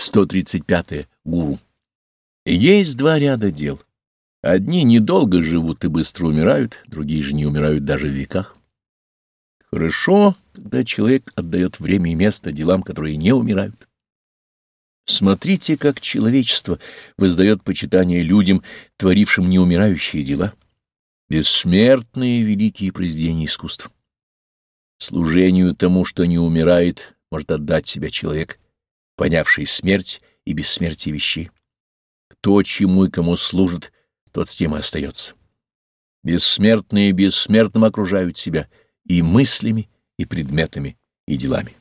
135. -е. Гуру. Есть два ряда дел. Одни недолго живут и быстро умирают, другие же не умирают даже в веках. Хорошо, когда человек отдает время и место делам, которые не умирают. Смотрите, как человечество воздает почитание людям, творившим неумирающие дела. Бессмертные великие произведения искусства. Служению тому, что не умирает, может отдать себя человек, понявший смерть и бессмертие вещей. Кто чему и кому служит, тот с тем и остается. Бессмертные бессмертным окружают себя и мыслями, и предметами, и делами.